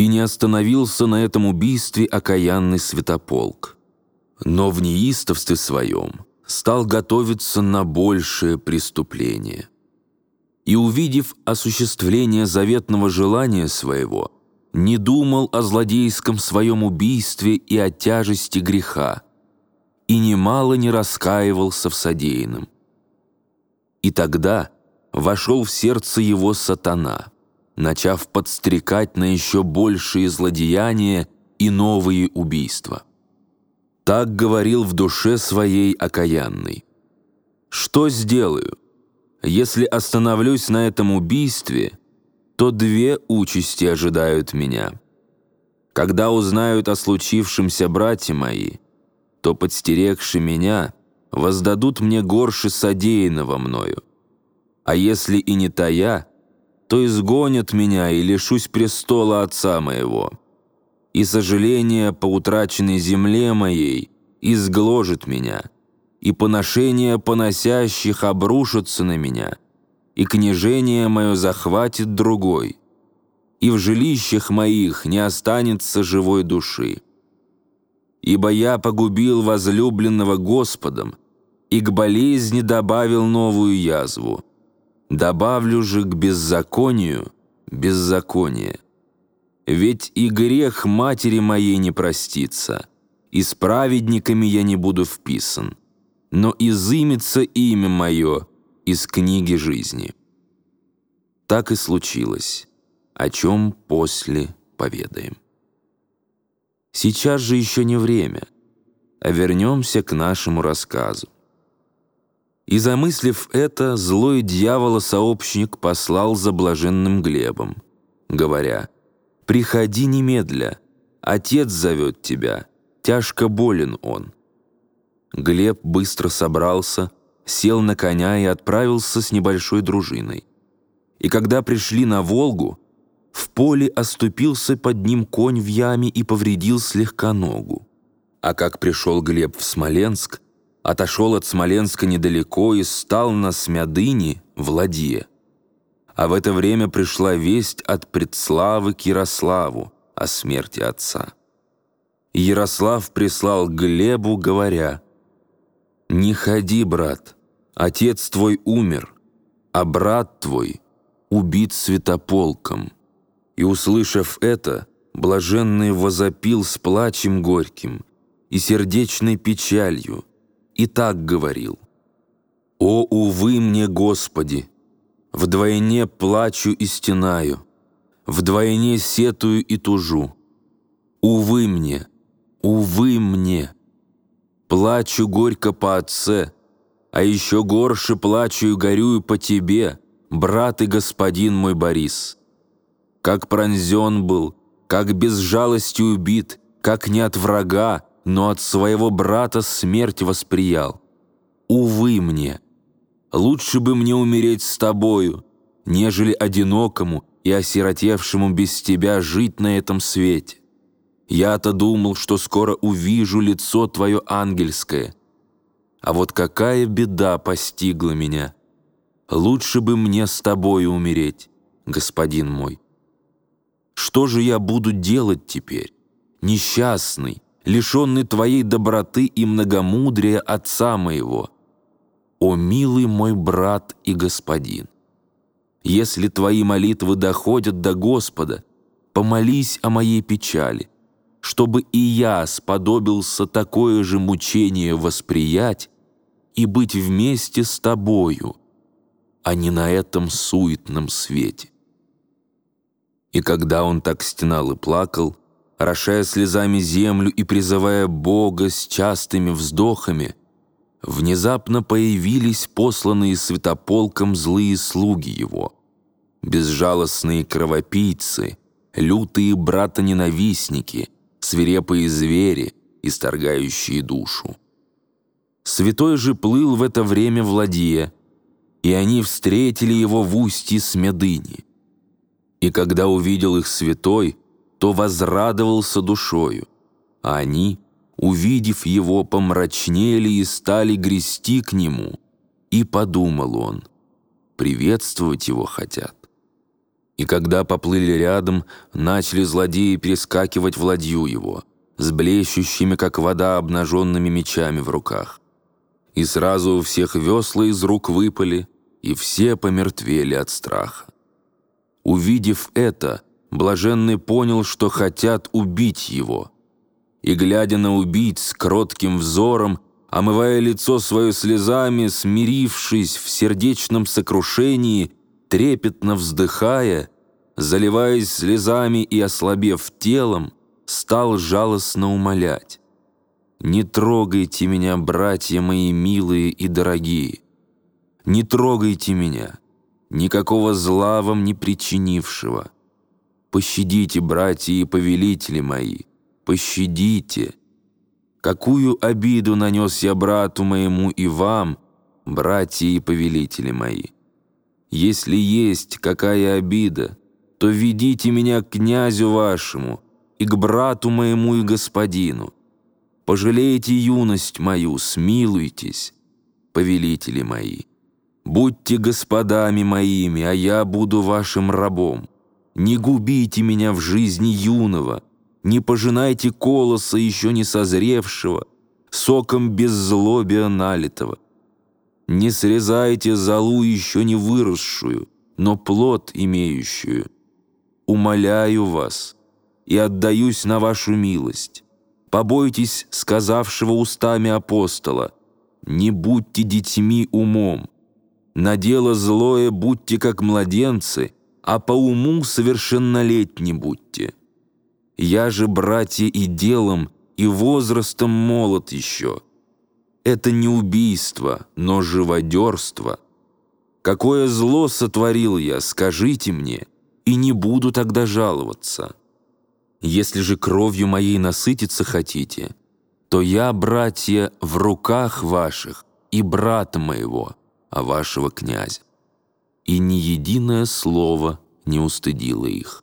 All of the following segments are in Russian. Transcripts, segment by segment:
И не остановился на этом убийстве окаянный святополк. Но в неистовстве своем стал готовиться на большее преступление. И, увидев осуществление заветного желания своего, не думал о злодейском своем убийстве и о тяжести греха, и немало не раскаивался в содеянном. И тогда вошел в сердце его сатана, начав подстрекать на еще большие злодеяния и новые убийства. Так говорил в душе своей окаянный. «Что сделаю? Если остановлюсь на этом убийстве, то две участи ожидают меня. Когда узнают о случившемся братья мои, то, подстерегши меня, воздадут мне горше содеянного мною. А если и не тая, то изгонят меня и лишусь престола отца моего. И сожаление по утраченной земле моей изгложит меня, и поношение поносящих обрушатся на меня, и княжение мое захватит другой, и в жилищах моих не останется живой души. Ибо я погубил возлюбленного Господом, и к болезни добавил новую язву. Добавлю же к беззаконию беззаконие. Ведь и грех матери моей не простится, и с праведниками я не буду вписан, но изымется имя мое из книги жизни. Так и случилось, о чем после поведаем. Сейчас же еще не время, а вернемся к нашему рассказу. И замыслив это, злой дьявола-сообщник послал за блаженным Глебом, говоря, «Приходи немедля, отец зовет тебя, тяжко болен он». Глеб быстро собрался, сел на коня и отправился с небольшой дружиной. И когда пришли на Волгу, в поле оступился под ним конь в яме и повредил слегка ногу. А как пришел Глеб в Смоленск, отошел от Смоленска недалеко и стал на Смядыне в Ладье. А в это время пришла весть от предславы к Ярославу о смерти отца. Ярослав прислал Глебу, говоря, «Не ходи, брат, отец твой умер, а брат твой убит святополком». И, услышав это, блаженный возопил с плачем горьким и сердечной печалью – и так говорил. «О, увы мне, Господи! Вдвойне плачу и стенаю, вдвойне сетую и тужу. Увы мне, увы мне! Плачу горько по отце, а еще горше плачу и горюю по тебе, брат и господин мой Борис. Как пронзен был, как без жалости убит, как не от врага, но от своего брата смерть восприял. Увы мне, лучше бы мне умереть с тобою, нежели одинокому и осиротевшему без тебя жить на этом свете. Я-то думал, что скоро увижу лицо твое ангельское. А вот какая беда постигла меня. Лучше бы мне с тобою умереть, господин мой. Что же я буду делать теперь, несчастный, лишенный твоей доброты и многомудрия отца моего. О, милый мой брат и господин! Если твои молитвы доходят до Господа, помолись о моей печали, чтобы и я сподобился такое же мучение восприять и быть вместе с тобою, а не на этом суетном свете. И когда он так стенал и плакал, орошая слезами землю и призывая Бога с частыми вздохами, внезапно появились посланные святополком злые слуги его, безжалостные кровопийцы, лютые братоненавистники, свирепые звери, исторгающие душу. Святой же плыл в это время в ладье, и они встретили его в устье Смедыни. И когда увидел их святой, то возрадовался душою, а они, увидев его, помрачнели и стали грести к нему. И подумал он, приветствовать его хотят. И когда поплыли рядом, начали злодеи перескакивать в ладью его, с блещущими, как вода, обнаженными мечами в руках. И сразу у всех весла из рук выпали, и все помертвели от страха. Увидев это, блаженный понял, что хотят убить его. И, глядя на убийц кротким взором, омывая лицо свое слезами, смирившись в сердечном сокрушении, трепетно вздыхая, заливаясь слезами и ослабев телом, стал жалостно умолять. «Не трогайте меня, братья мои милые и дорогие! Не трогайте меня, никакого зла вам не причинившего! Пощадите, братья и повелители мои, пощадите!» Какую обиду нанес я брату моему и вам, братья и повелители мои? Если есть какая обида, то ведите меня к князю вашему и к брату моему и господину. Пожалейте юность мою, смилуйтесь, повелители мои. Будьте господами моими, а я буду вашим рабом. Не губите меня в жизни юного, не пожинайте колоса, еще не созревшего, соком беззлобия налитого. Не срезайте залу, еще не выросшую, но плод имеющую. Умоляю вас и отдаюсь на вашу милость. Побойтесь сказавшего устами апостола, не будьте детьми умом. На дело злое будьте как младенцы, а по уму совершеннолетни будьте. Я же, братья, и делом, и возрастом молод еще. Это не убийство, но живодерство. Какое зло сотворил я, скажите мне, и не буду тогда жаловаться. Если же кровью моей насытиться хотите, то я, братья, в руках ваших и брата моего, а вашего князя. И ни единое слово не устыдило их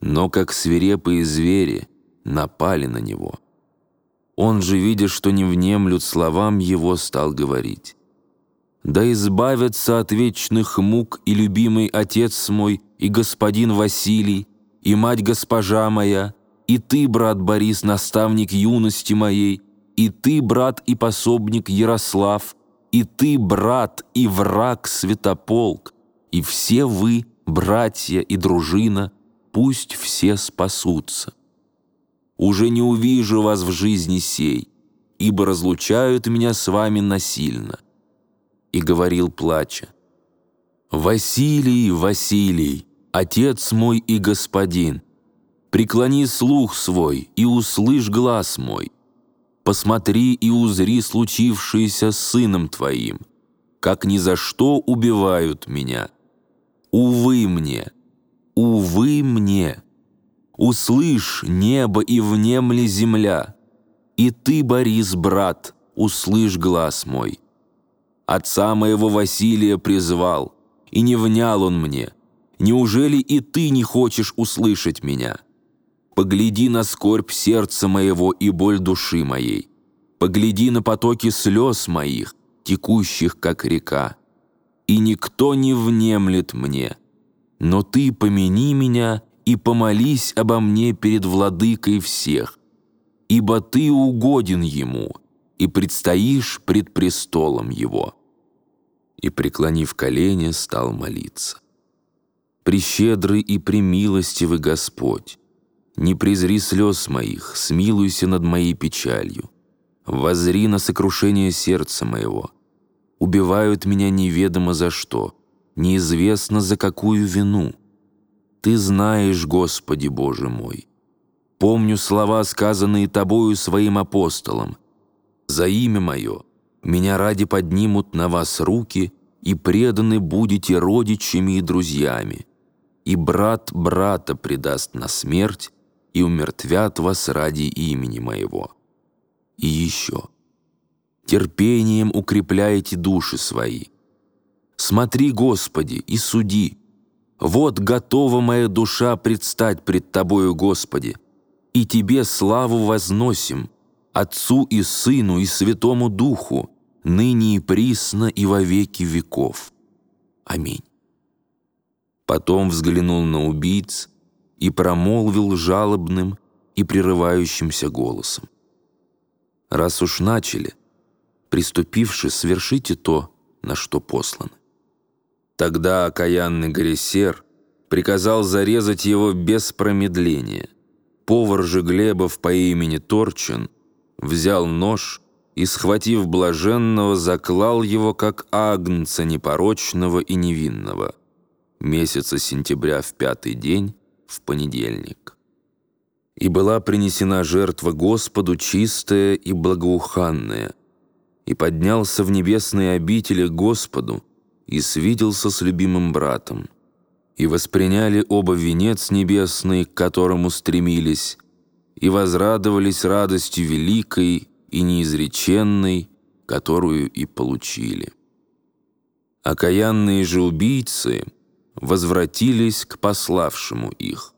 но как свирепые звери напали на него. Он же, видя, что не внемлют словам его, стал говорить. «Да избавятся от вечных мук и любимый отец мой, и господин Василий, и мать госпожа моя, и ты, брат Борис, наставник юности моей, и ты, брат и пособник Ярослав, и ты, брат и враг Святополк, и все вы, братья и дружина, пусть все спасутся. Уже не увижу вас в жизни сей, ибо разлучают меня с вами насильно». И говорил, плача, «Василий, Василий, отец мой и господин, преклони слух свой и услышь глаз мой. Посмотри и узри случившееся с сыном твоим, как ни за что убивают меня. Увы мне!» Увы мне! Услышь небо и внемли земля, И ты, Борис, брат, услышь глаз мой. Отца моего Василия призвал, и не внял он мне. Неужели и ты не хочешь услышать меня? Погляди на скорбь сердца моего и боль души моей. Погляди на потоки слез моих, текущих, как река. И никто не внемлет мне, но ты помяни меня и помолись обо мне перед владыкой всех, ибо ты угоден ему и предстоишь пред престолом его». И, преклонив колени, стал молиться. «Прещедрый и премилостивый Господь, не презри слез моих, смилуйся над моей печалью, возри на сокрушение сердца моего. Убивают меня неведомо за что» неизвестно за какую вину. Ты знаешь, Господи Боже мой. Помню слова, сказанные Тобою своим апостолам. За имя Мое меня ради поднимут на вас руки, и преданы будете родичами и друзьями. И брат брата предаст на смерть, и умертвят вас ради имени Моего. И еще. Терпением укрепляйте души свои – Смотри, Господи, и суди. Вот готова моя душа предстать пред Тобою, Господи, и Тебе славу возносим, Отцу и Сыну и Святому Духу, ныне и присно и во веки веков. Аминь. Потом взглянул на убийц и промолвил жалобным и прерывающимся голосом. «Раз уж начали, приступивши, свершите то, на что посланы». Тогда окаянный Горисер приказал зарезать его без промедления. Повар же Глебов по имени Торчин взял нож и, схватив блаженного, заклал его как агнца непорочного и невинного – месяца сентября в пятый день, в понедельник. И была принесена жертва Господу чистая и благоуханная, и поднялся в небесные обители Господу, и свиделся с любимым братом, и восприняли оба венец небесный, к которому стремились, и возрадовались радостью великой и неизреченной, которую и получили. Окаянные же убийцы — возвратились к пославшему их.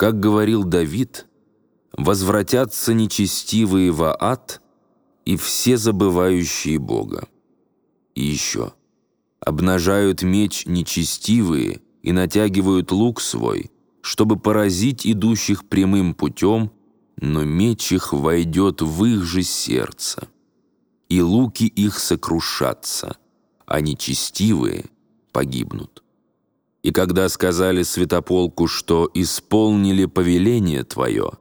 Как говорил Давид, возвратятся нечестивые во ад и все забывающие Бога. И еще, обнажают меч нечестивые и натягивают лук свой, чтобы поразить идущих прямым путем, но меч их войдет в их же сердце, и луки их сокрушатся, а нечестивые погибнут. И когда сказали святополку, что исполнили повеление твое,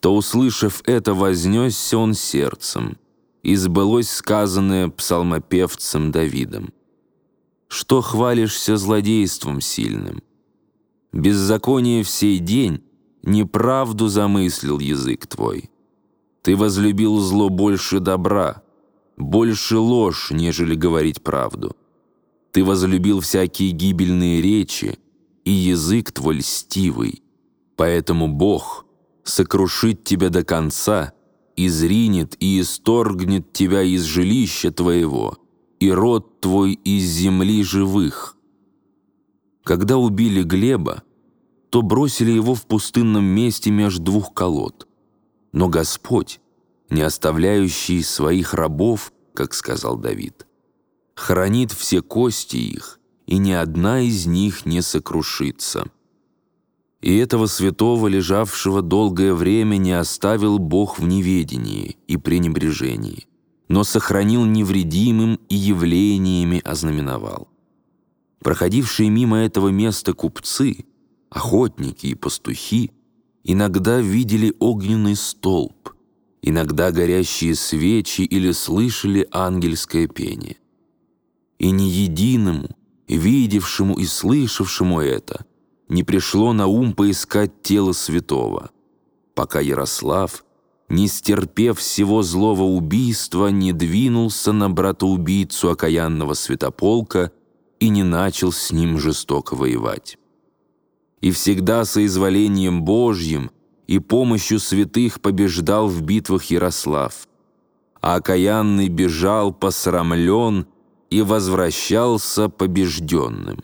то, услышав это, вознесся он сердцем, и сбылось сказанное псалмопевцем Давидом. Что хвалишься злодейством сильным? Беззаконие в сей день неправду замыслил язык твой. Ты возлюбил зло больше добра, больше ложь, нежели говорить правду. Ты возлюбил всякие гибельные речи, и язык твой льстивый. Поэтому Бог сокрушит тебя до конца, изринет и исторгнет тебя из жилища твоего, и род твой из земли живых. Когда убили Глеба, то бросили его в пустынном месте между двух колод. Но Господь, не оставляющий своих рабов, как сказал Давид, хранит все кости их, и ни одна из них не сокрушится. И этого святого, лежавшего долгое время, не оставил Бог в неведении и пренебрежении, но сохранил невредимым и явлениями ознаменовал. Проходившие мимо этого места купцы, охотники и пастухи иногда видели огненный столб, иногда горящие свечи или слышали ангельское пение и ни единому, видевшему и слышавшему это, не пришло на ум поискать тело святого, пока Ярослав, не стерпев всего злого убийства, не двинулся на братоубийцу окаянного святополка и не начал с ним жестоко воевать. И всегда соизволением Божьим и помощью святых побеждал в битвах Ярослав, а окаянный бежал посрамлен и возвращался побежденным.